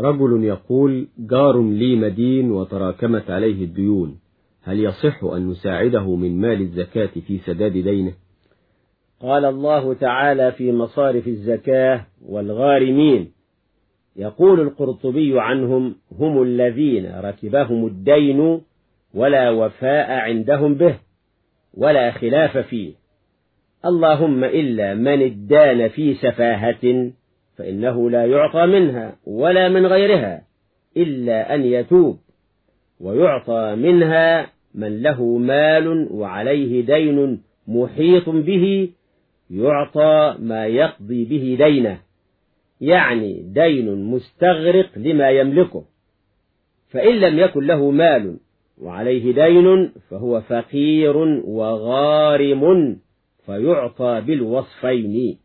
رجل يقول جار لي مدين وتراكمت عليه الديون. هل يصح أن نساعده من مال الزكاة في سداد دينه؟ قال الله تعالى في مصارف الزكاة والغارمين. يقول القرطبي عنهم هم الذين ركبهم الدين ولا وفاء عندهم به ولا خلاف فيه. اللهم إلا من ادان في سفاهة فإنه لا يعطى منها ولا من غيرها إلا أن يتوب ويعطى منها من له مال وعليه دين محيط به يعطى ما يقضي به دينه يعني دين مستغرق لما يملكه. فإن لم يكن له مال وعليه دين فهو فقير وغارم فيعطى بالوصفين.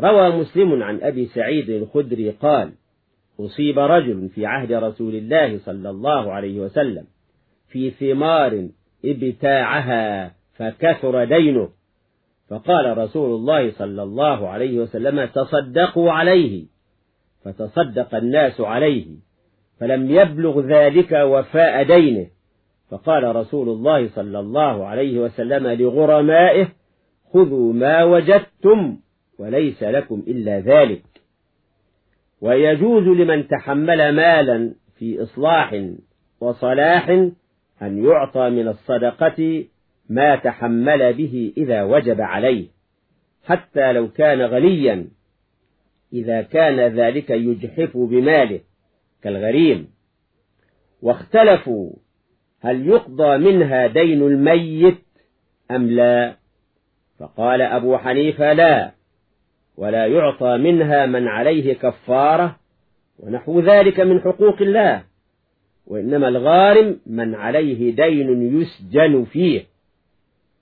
روى مسلم عن أبي سعيد الخدري قال أصيب رجل في عهد رسول الله صلى الله عليه وسلم في ثمار ابتاعها فكثر دينه. فقال رسول الله صلى الله عليه وسلم تصدقوا عليه. فتصدق الناس عليه فلم يبلغ ذلك وفاء دينه. فقال رسول الله صلى الله عليه وسلم لغرمائه خذوا ما وجدتم. وليس لكم إلا ذلك. ويجوز لمن تحمل مالا في إصلاح وصلاح أن يعطى من الصدقة ما تحمل به إذا وجب عليه حتى لو كان غنيا إذا كان ذلك يجحف بماله كالغريم. واختلفوا هل يقضى منها دين الميت أم لا؟ فقال أبو حنيفة لا. ولا يعطى منها من عليه كفارة ونحو ذلك من حقوق الله. وإنما الغارم من عليه دين يسجن فيه.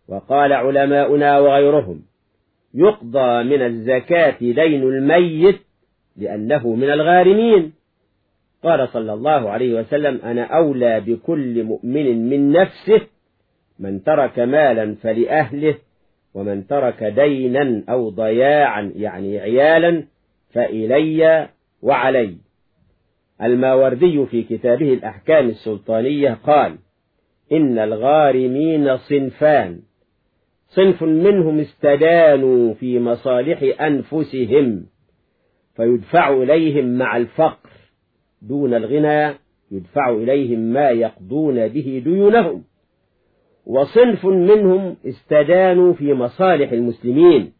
وقال علماؤنا وغيرهم يقضى من الزكاة دين الميت لأنه من الغارمين. قال صلى الله عليه وسلم أنا أولى بكل مؤمن من نفسه من ترك مالا فلأهله ومن ترك دينا أو ضياعا يعني عيالا فإلي وعلي. الماوردي في كتابه الأحكام السلطانية قال إن الغارمين صنفان. صنف منهم استدانوا في مصالح أنفسهم فيدفع إليهم مع الفقر. دون الغنى يدفع إليهم ما يقضون به ديونهم. وصنف منهم استدانوا في مصالح المسلمين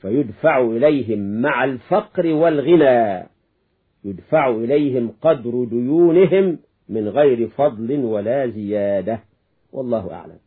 فيدفع إليهم مع الفقر والغنى يدفع إليهم قدر ديونهم من غير فضل ولا زيادة والله أعلم.